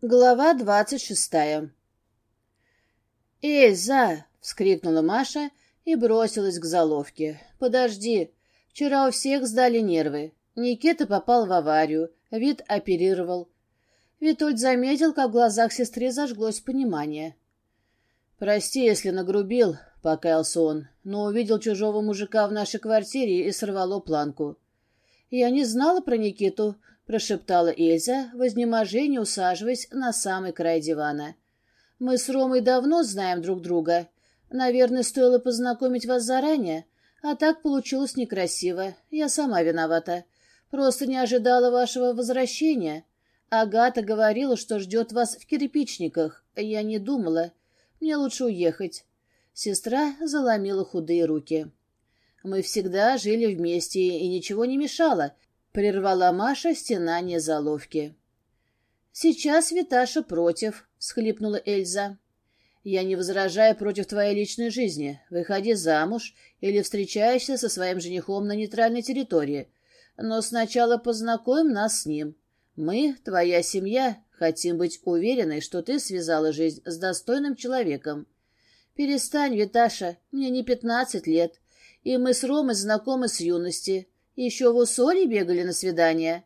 Глава двадцать шестая «Эй, За!» — вскрикнула Маша и бросилась к заловке. «Подожди! Вчера у всех сдали нервы. Никита попал в аварию, вид оперировал. Витольд заметил, как в глазах сестры зажглось понимание. «Прости, если нагрубил», — покаялся он, но увидел чужого мужика в нашей квартире и сорвало планку. «Я не знала про Никиту, прошептала Эльза, вознеможению усаживаясь на самый край дивана. «Мы с Ромой давно знаем друг друга. Наверное, стоило познакомить вас заранее, а так получилось некрасиво. Я сама виновата. Просто не ожидала вашего возвращения. Агата говорила, что ждет вас в кирпичниках. Я не думала. Мне лучше уехать». Сестра заломила худые руки. «Мы всегда жили вместе, и ничего не мешало», прервала Маша стенание заловки. «Сейчас Виташа против», — всхлипнула Эльза. «Я не возражаю против твоей личной жизни. Выходи замуж или встречаешься со своим женихом на нейтральной территории. Но сначала познакомь нас с ним. Мы, твоя семья, хотим быть уверены, что ты связала жизнь с достойным человеком. Перестань, Виташа, мне не пятнадцать лет, и мы с Ромой знакомы с юности. Еще в Усоле бегали на свидание.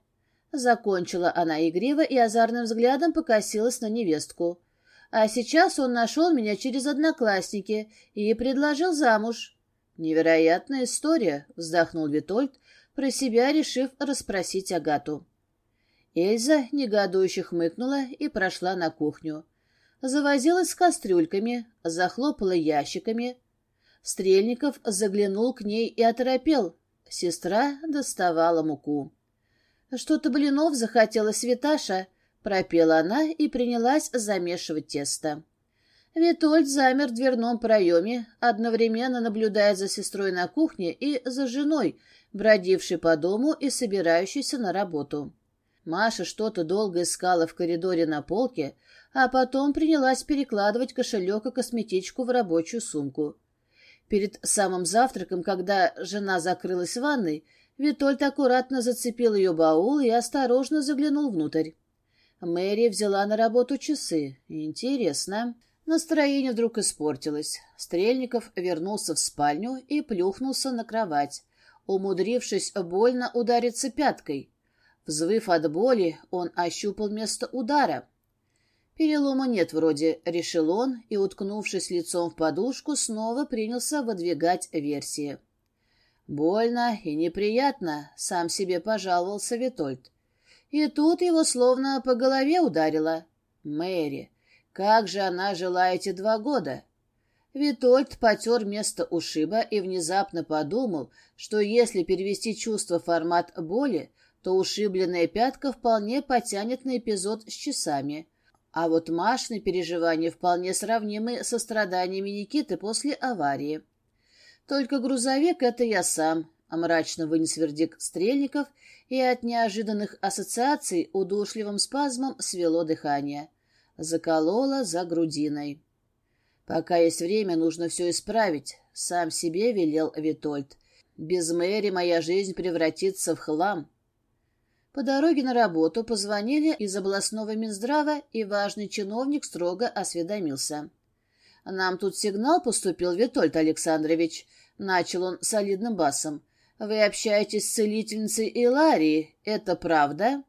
Закончила она игриво и озорным взглядом покосилась на невестку. А сейчас он нашел меня через одноклассники и предложил замуж. «Невероятная история», — вздохнул Витольд, про себя решив расспросить Агату. Эльза негодующе хмыкнула и прошла на кухню. Завозилась с кастрюльками, захлопала ящиками. Стрельников заглянул к ней и оторопел. Сестра доставала муку. «Что-то блинов захотела Светаша», — пропела она и принялась замешивать тесто. Витольд замер в дверном проеме, одновременно наблюдая за сестрой на кухне и за женой, бродившей по дому и собирающейся на работу. Маша что-то долго искала в коридоре на полке, а потом принялась перекладывать кошелек и косметичку в рабочую сумку. Перед самым завтраком, когда жена закрылась в ванной, Витольд аккуратно зацепил ее баул и осторожно заглянул внутрь. Мэри взяла на работу часы. Интересно. Настроение вдруг испортилось. Стрельников вернулся в спальню и плюхнулся на кровать, умудрившись больно удариться пяткой. Взвыв от боли, он ощупал место удара. Перелома нет вроде, решил он и, уткнувшись лицом в подушку, снова принялся выдвигать версии. «Больно и неприятно», — сам себе пожаловался Витольд. И тут его словно по голове ударило. «Мэри, как же она жила эти два года?» Витольд потер место ушиба и внезапно подумал, что если перевести чувство в формат боли, то ушибленная пятка вполне потянет на эпизод с часами — а вот Машины переживания вполне сравнимы со страданиями Никиты после аварии. Только грузовик — это я сам, а мрачно вынес вердикт Стрельников, и от неожиданных ассоциаций удушливым спазмом свело дыхание. Закололо за грудиной. «Пока есть время, нужно все исправить», — сам себе велел Витольд. «Без Мэри моя жизнь превратится в хлам». По дороге на работу позвонили из областного Минздрава, и важный чиновник строго осведомился. «Нам тут сигнал поступил, Витольд Александрович», — начал он солидным басом. «Вы общаетесь с целительницей Иларией, это правда?»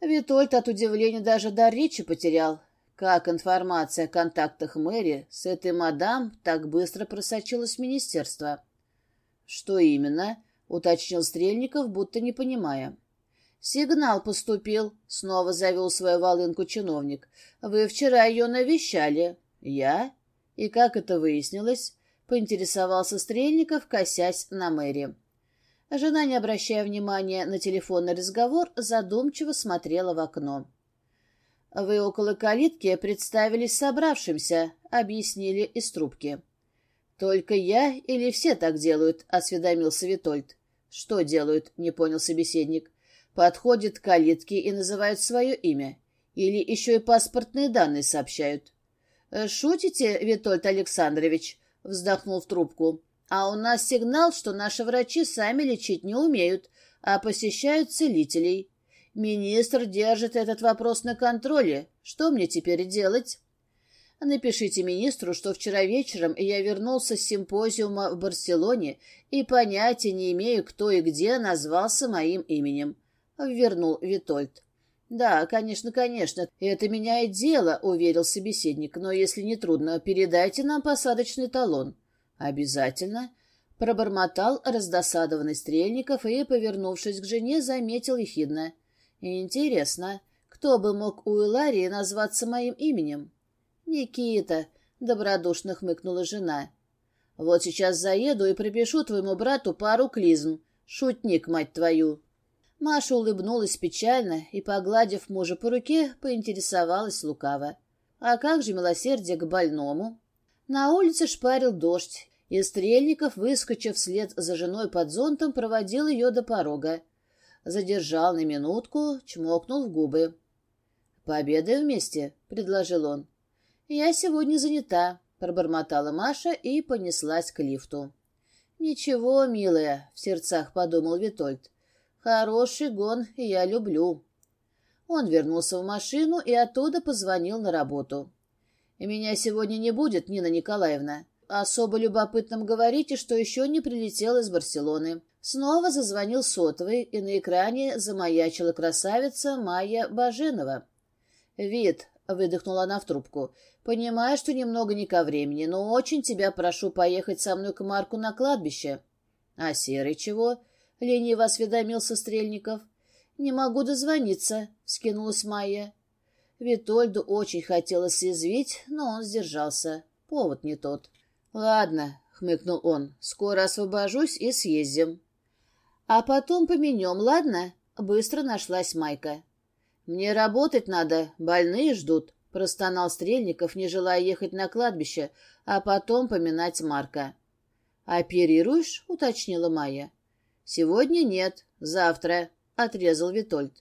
Витольд от удивления даже дар речи потерял. Как информация о контактах мэри с этой мадам так быстро просочилась в министерство? «Что именно?» — уточнил Стрельников, будто не понимая. «Сигнал поступил», — снова завел свою волынку чиновник. «Вы вчера ее навещали». «Я?» «И как это выяснилось?» — поинтересовался Стрельников, косясь на мэри. Жена, не обращая внимания на телефонный разговор, задумчиво смотрела в окно. «Вы около калитки представились собравшимся», — объяснили из трубки. «Только я или все так делают?» — осведомился Витольд. «Что делают?» — не понял собеседник. Подходят к калитке и называют свое имя. Или еще и паспортные данные сообщают. «Э, «Шутите, Витольд Александрович?» — вздохнул в трубку. «А у нас сигнал, что наши врачи сами лечить не умеют, а посещают целителей. Министр держит этот вопрос на контроле. Что мне теперь делать?» Напишите министру, что вчера вечером я вернулся с симпозиума в Барселоне и понятия не имею, кто и где назвался моим именем вернул Витольд. «Да, конечно, конечно, это меняет дело», — уверил собеседник, «но если не трудно, передайте нам посадочный талон». «Обязательно», — пробормотал раздосадованный Стрельников и, повернувшись к жене, заметил ехидно. «Интересно, кто бы мог у Иларии назваться моим именем?» «Никита», — добродушно хмыкнула жена. «Вот сейчас заеду и пропишу твоему брату пару клизм. Шутник, мать твою!» Маша улыбнулась печально и, погладив мужа по руке, поинтересовалась лукаво. «А как же милосердие к больному?» На улице шпарил дождь, и Стрельников, выскочив вслед за женой под зонтом, проводил ее до порога. Задержал на минутку, чмокнул в губы. «Пообедаем вместе», — предложил он. «Я сегодня занята», — пробормотала Маша и понеслась к лифту. «Ничего, милая», — в сердцах подумал Витольд. Хороший гон, я люблю. Он вернулся в машину и оттуда позвонил на работу. «Меня сегодня не будет, Нина Николаевна. Особо любопытным говорите, что еще не прилетел из Барселоны». Снова зазвонил сотовый, и на экране замаячила красавица Майя Баженова. «Вид», — выдохнула она в трубку, — «понимаю, что немного не ко времени, но очень тебя прошу поехать со мной к Марку на кладбище». «А Серый чего?» Лениво осведомился Стрельников. «Не могу дозвониться», — скинулась Майя. Витольду очень хотелось съязвить, но он сдержался. Повод не тот. «Ладно», — хмыкнул он, — «скоро освобожусь и съездим». «А потом поменем, ладно?» — быстро нашлась Майка. «Мне работать надо, больные ждут», — простонал Стрельников, не желая ехать на кладбище, а потом поминать Марка. «Оперируешь?» — уточнила Майя. «Сегодня нет, завтра», — отрезал Витольд.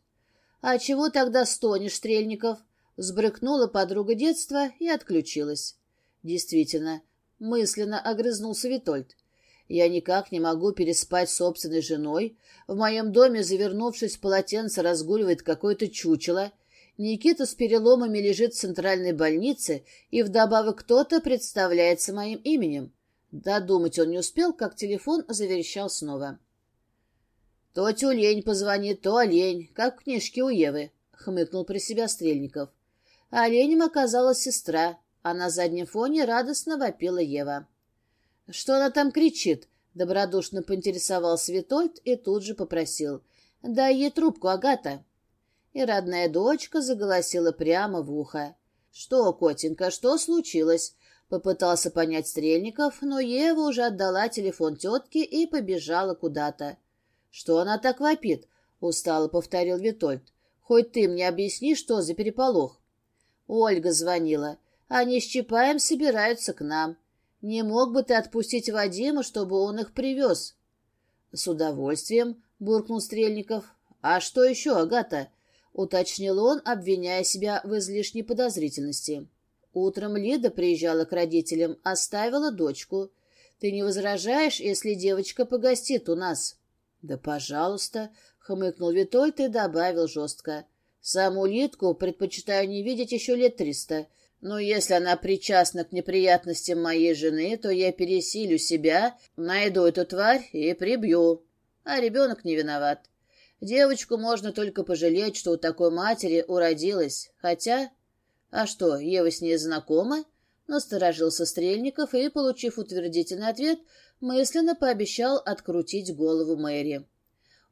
«А чего тогда стонешь, Стрельников?» — Сбрыкнула подруга детства и отключилась. «Действительно», — мысленно огрызнулся Витольд. Я никак не могу переспать с собственной женой. В моем доме, завернувшись в полотенце, разгуливает какое-то чучело. Никита с переломами лежит в центральной больнице, и вдобавок кто-то представляется моим именем. Додумать он не успел, как телефон заверещал снова то лень позвонит, то олень, как в книжке у Евы», — хмыкнул при себя Стрельников. А оленем оказалась сестра, а на заднем фоне радостно вопила Ева. «Что она там кричит?» — добродушно поинтересовался Витольд и тут же попросил. «Дай ей трубку, Агата». И родная дочка заголосила прямо в ухо. «Что, котенька, что случилось?» Попытался понять Стрельников, но Ева уже отдала телефон тетке и побежала куда-то. «Что она так вопит?» — устало повторил Витольд. «Хоть ты мне объясни, что за переполох?» Ольга звонила. «Они с Чапаем собираются к нам. Не мог бы ты отпустить Вадима, чтобы он их привез?» «С удовольствием», — буркнул Стрельников. «А что еще, Агата?» — уточнил он, обвиняя себя в излишней подозрительности. Утром Лида приезжала к родителям, оставила дочку. «Ты не возражаешь, если девочка погостит у нас?» «Да, пожалуйста», — хмыкнул Витольд и добавил жестко. «Саму Литку предпочитаю не видеть еще лет триста. Но если она причастна к неприятностям моей жены, то я пересилю себя, найду эту тварь и прибью. А ребенок не виноват. Девочку можно только пожалеть, что у такой матери уродилась. Хотя... А что, Ева с ней знакома?» Насторожился Стрельников и, получив утвердительный ответ, мысленно пообещал открутить голову Мэри.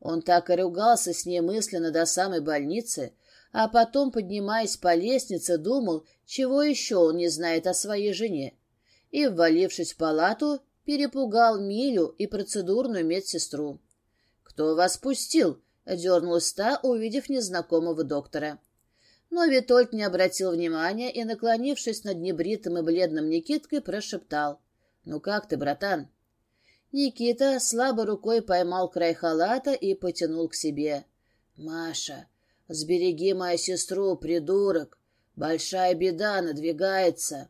Он так и ругался с ней мысленно до самой больницы, а потом, поднимаясь по лестнице, думал, чего еще он не знает о своей жене. И, ввалившись в палату, перепугал Милю и процедурную медсестру. «Кто вас пустил?» — дернулась та, увидев незнакомого доктора. Но Витольд не обратил внимания и, наклонившись над небритым и бледным Никиткой, прошептал. «Ну как ты, братан?» Никита слабо рукой поймал край халата и потянул к себе. «Маша, сбереги мою сестру, придурок! Большая беда надвигается!»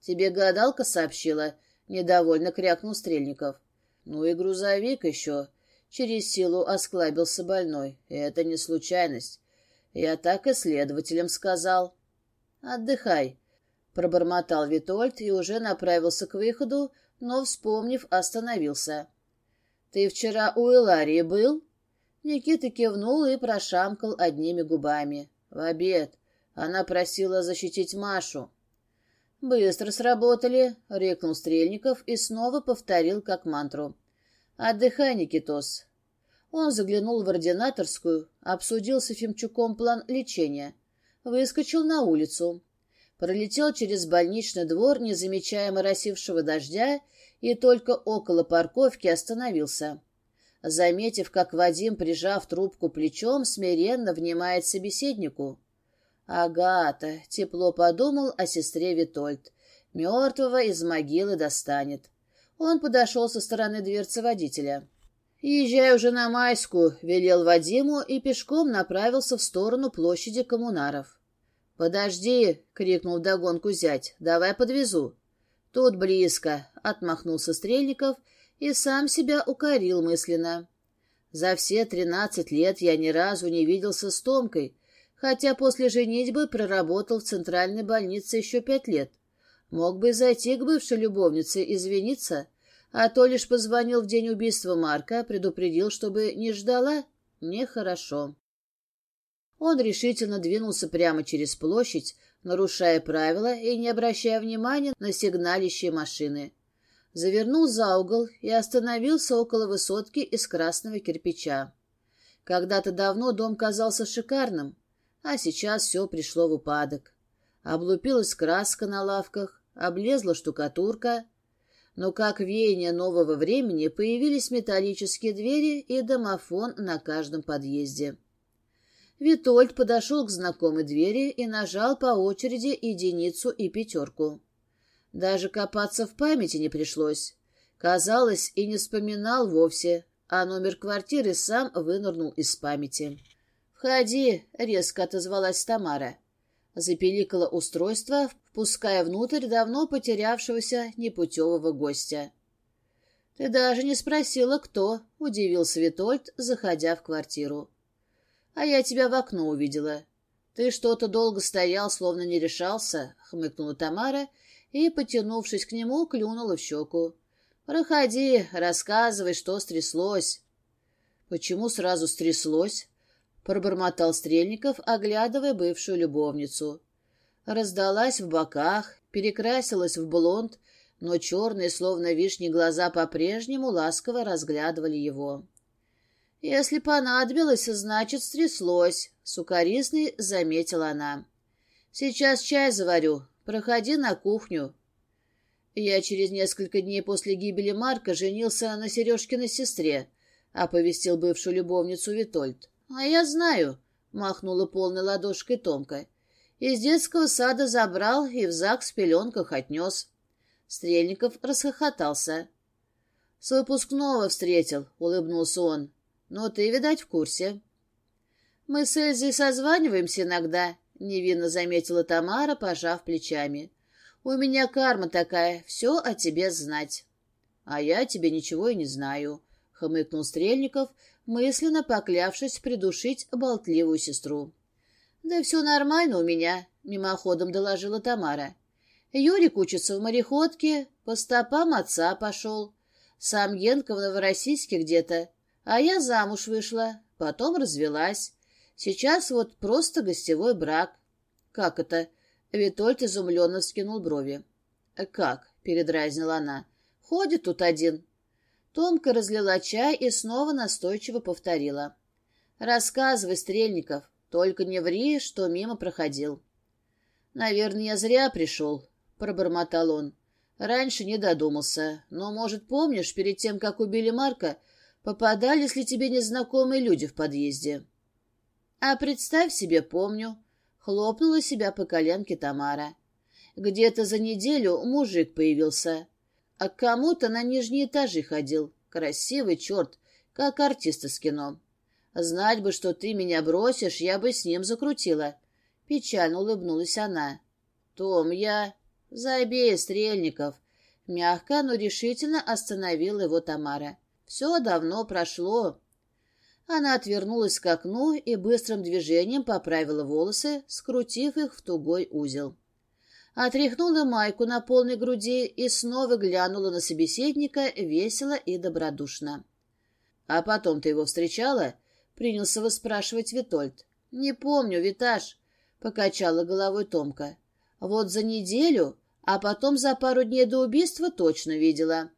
«Тебе гадалка сообщила?» — недовольно крякнул Стрельников. «Ну и грузовик еще!» — через силу осклабился больной. «Это не случайность. Я так и следователям сказал». «Отдыхай», — пробормотал Витольд и уже направился к выходу, — но, вспомнив, остановился. «Ты вчера у Эларии был?» Никита кивнул и прошамкал одними губами. «В обед. Она просила защитить Машу». «Быстро сработали», — рекнул Стрельников и снова повторил как мантру. «Отдыхай, Никитос». Он заглянул в ординаторскую, обсудил с Ефимчуком план лечения. Выскочил на улицу пролетел через больничный двор, не замечая моросившего дождя, и только около парковки остановился. Заметив, как Вадим, прижав трубку плечом, смиренно внимает собеседнику. «Агата!» — тепло подумал о сестре Витольд. «Мертвого из могилы достанет». Он подошел со стороны дверцы водителя. «Езжай уже на Майскую», — велел Вадиму и пешком направился в сторону площади коммунаров. «Подожди!» — крикнул догонку зять. «Давай подвезу!» Тут близко, — отмахнулся Стрельников и сам себя укорил мысленно. За все тринадцать лет я ни разу не виделся с Томкой, хотя после женитьбы проработал в центральной больнице еще пять лет. Мог бы зайти к бывшей любовнице извиниться, а то лишь позвонил в день убийства Марка, предупредил, чтобы не ждала. Нехорошо. Он решительно двинулся прямо через площадь, нарушая правила и не обращая внимания на сигналищие машины. Завернул за угол и остановился около высотки из красного кирпича. Когда-то давно дом казался шикарным, а сейчас все пришло в упадок. Облупилась краска на лавках, облезла штукатурка. Но как веяние нового времени появились металлические двери и домофон на каждом подъезде. Витольд подошел к знакомой двери и нажал по очереди единицу и пятерку. Даже копаться в памяти не пришлось. Казалось, и не вспоминал вовсе, а номер квартиры сам вынырнул из памяти. «Входи!» — резко отозвалась Тамара. Запеликало устройство, впуская внутрь давно потерявшегося непутевого гостя. «Ты даже не спросила, кто», — удивился Витольд, заходя в квартиру. А я тебя в окно увидела. Ты что-то долго стоял, словно не решался, — хмыкнула Тамара и, потянувшись к нему, клюнула в щеку. — Проходи, рассказывай, что стряслось. — Почему сразу стряслось? — пробормотал Стрельников, оглядывая бывшую любовницу. Раздалась в боках, перекрасилась в блонд, но черные, словно вишни, глаза по-прежнему ласково разглядывали его. «Если понадобилось, значит, стряслось», — сукоризный заметила она. «Сейчас чай заварю. Проходи на кухню». Я через несколько дней после гибели Марка женился на Сережкиной сестре, оповестил бывшую любовницу Витольд. «А я знаю», — махнула полной ладошкой Томка. «Из детского сада забрал и в ЗАГС в пеленках отнес». Стрельников расхохотался. «С выпускного встретил», — улыбнулся он. Но ты, видать, в курсе. — Мы с Эльзой созваниваемся иногда, — невинно заметила Тамара, пожав плечами. — У меня карма такая, все о тебе знать. — А я тебе ничего и не знаю, — хмыкнул Стрельников, мысленно поклявшись придушить болтливую сестру. «Да все нормально у меня», — мимоходом доложила Тамара. «Юрик учится в мореходке, по стопам отца пошел. Сам Генка в Новороссийске где-то, а я замуж вышла, потом развелась. Сейчас вот просто гостевой брак». «Как это?» — Витольд изумленно вскинул брови. «Как?» — передразнила она. «Ходит тут один, Томка разлила чай и снова настойчиво повторила. «Рассказывай, Стрельников, только не ври, что мимо проходил». «Наверное, я зря пришел», — пробормотал он. «Раньше не додумался. Но, может, помнишь, перед тем, как убили Марка, попадались ли тебе незнакомые люди в подъезде?» «А представь себе, помню», — хлопнула себя по коленке Тамара. «Где-то за неделю мужик появился, а к кому-то на нижние этажи ходил. Красивый черт, как артист из кино. Знать бы, что ты меня бросишь, я бы с ним закрутила». Печально улыбнулась она. «Том, я...» «Забей, Стрельников!» Мягко, но решительно остановила его Тамара. Все давно прошло. Она отвернулась к окну и быстрым движением поправила волосы, скрутив их в тугой узел. Отряхнула майку на полной груди и снова глянула на собеседника весело и добродушно. — А потом ты его встречала? — принялся выспрашивать Витольд. — Не помню, Витаж, — покачала головой Томка. — Вот за неделю, а потом за пару дней до убийства точно видела. —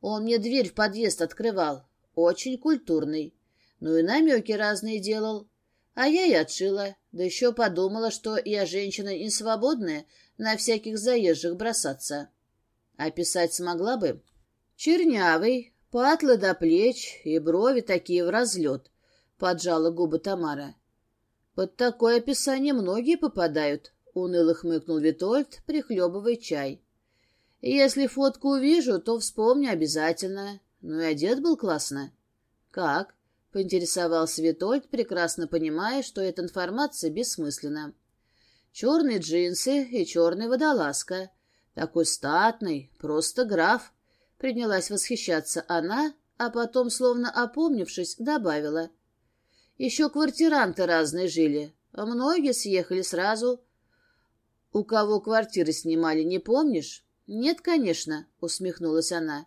он мне дверь в подъезд открывал. Очень культурный. Ну и намеки разные делал. А я и отшила. Да еще подумала, что я женщина несвободная на всяких заезжих бросаться. А писать смогла бы? Чернявый, патлы до плеч и брови такие в разлет. Поджала губы Тамара. Под такое описание многие попадают, уныло хмыкнул Витольд, прихлебывая чай. Если фотку увижу, то вспомню обязательно. Ну и одет был классно. Как? Поинтересовался Витольд, прекрасно понимая, что эта информация бессмысленна. Черные джинсы и черная водолазка. Такой статный, просто граф. Принялась восхищаться она, а потом, словно опомнившись, добавила. Еще квартиранты разные жили. а Многие съехали сразу. У кого квартиры снимали, не помнишь? «Нет, конечно», — усмехнулась она.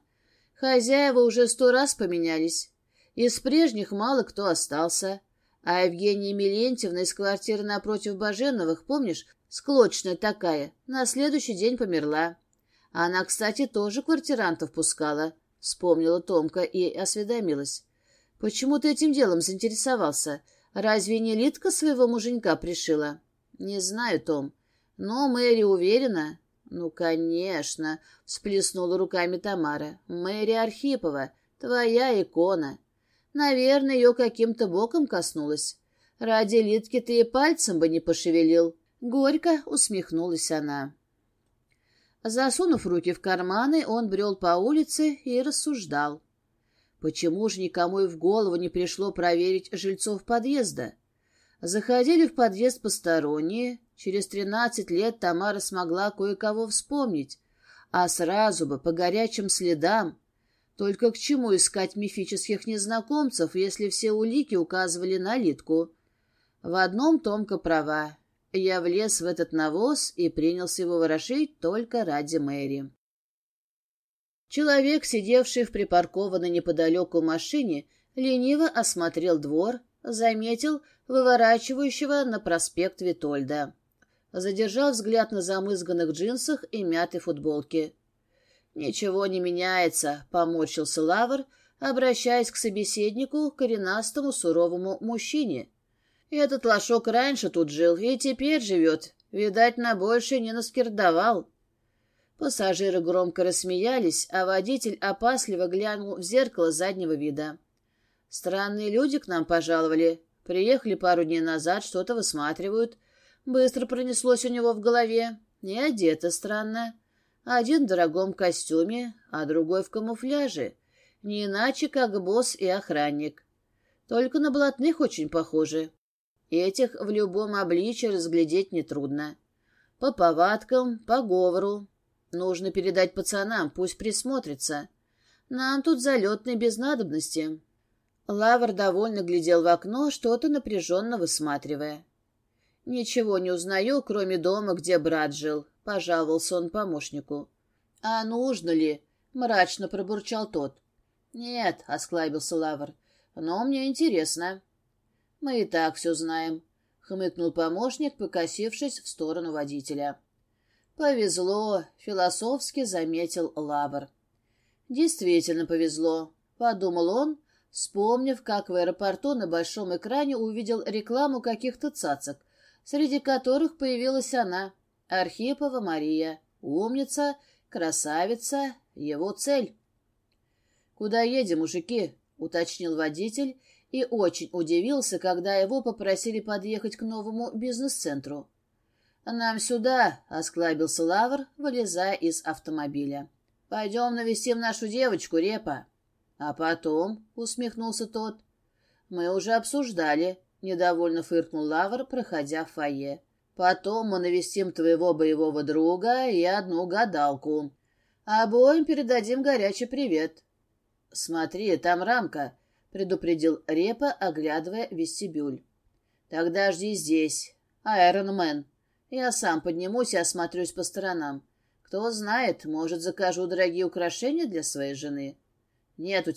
«Хозяева уже сто раз поменялись. Из прежних мало кто остался. А Евгения Милентьевна из квартиры напротив Баженовых, помнишь, склочная такая, на следующий день померла. Она, кстати, тоже квартирантов пускала», — вспомнила Томка и осведомилась. «Почему ты этим делом заинтересовался? Разве не Литка своего муженька пришила?» «Не знаю, Том, но Мэри уверена, Ну, конечно, — всплеснула руками Тамара. — Мэри Архипова, твоя икона. Наверное, ее каким-то боком коснулась. Ради Литки ты и пальцем бы не пошевелил. Горько усмехнулась она. Засунув руки в карманы, он брел по улице и рассуждал. Почему же никому и в голову не пришло проверить жильцов подъезда? Заходили в подъезд посторонние. Через тринадцать лет Тамара смогла кое-кого вспомнить, а сразу бы по горячим следам. Только к чему искать мифических незнакомцев, если все улики указывали на Литку? В одном Томка права. Я влез в этот навоз и принялся его ворошить только ради Мэри. Человек, сидевший в припаркованной неподалеку машине, лениво осмотрел двор, заметил выворачивающего на проспект Витольда задержал взгляд на замызганных джинсах и мятой футболке. «Ничего не меняется», — поморщился Лавр, обращаясь к собеседнику, коренастому суровому мужчине. «Этот лошок раньше тут жил и теперь живет. Видать, на больше не наскирдовал». Пассажиры громко рассмеялись, а водитель опасливо глянул в зеркало заднего вида. «Странные люди к нам пожаловали. Приехали пару дней назад, что-то высматривают». Быстро пронеслось у него в голове. Не одета странно. Один в дорогом костюме, а другой в камуфляже. Не иначе, как босс и охранник. Только на блатных очень похожи. Этих в любом обличье разглядеть нетрудно. По повадкам, по говору. Нужно передать пацанам, пусть присмотрятся. Нам тут залетный без надобности. Лавр довольно глядел в окно, что-то напряженно высматривая. «Ничего не узнаю, кроме дома, где брат жил», — пожаловался он помощнику. «А нужно ли?» — мрачно пробурчал тот. «Нет», — осклабился Лавр, — «но мне интересно». «Мы и так все знаем», — хмыкнул помощник, покосившись в сторону водителя. «Повезло», — философски заметил Лавр. «Действительно повезло», — подумал он, вспомнив, как в аэропорту на большом экране увидел рекламу каких-то цацок, среди которых появилась она, Архипова Мария, умница, красавица, его цель. «Куда едем, мужики?» — уточнил водитель и очень удивился, когда его попросили подъехать к новому бизнес-центру. «Нам сюда!» — осклабился Лавр, вылезая из автомобиля. «Пойдем навестим нашу девочку, Репа». «А потом?» — усмехнулся тот. «Мы уже обсуждали. недовольно фыркнул Лавр, проходя в фойе. Потом мы навестим твоего боевого друга и одну гадалку. Обоим передадим горячий привет. Смотри, там рамка. — предупредил Репа, оглядывая вестибюль. «Тогда жди здесь, Айрон Мэн. Я сам поднимусь и осмотрюсь по сторонам. Кто знает, может, закажу дорогие украшения для своей жены». «Нет у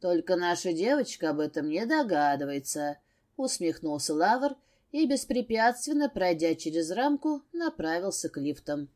Только наша девочка об этом не догадывается», — усмехнулся Лавр и, беспрепятственно пройдя через рамку, направился к лифтам.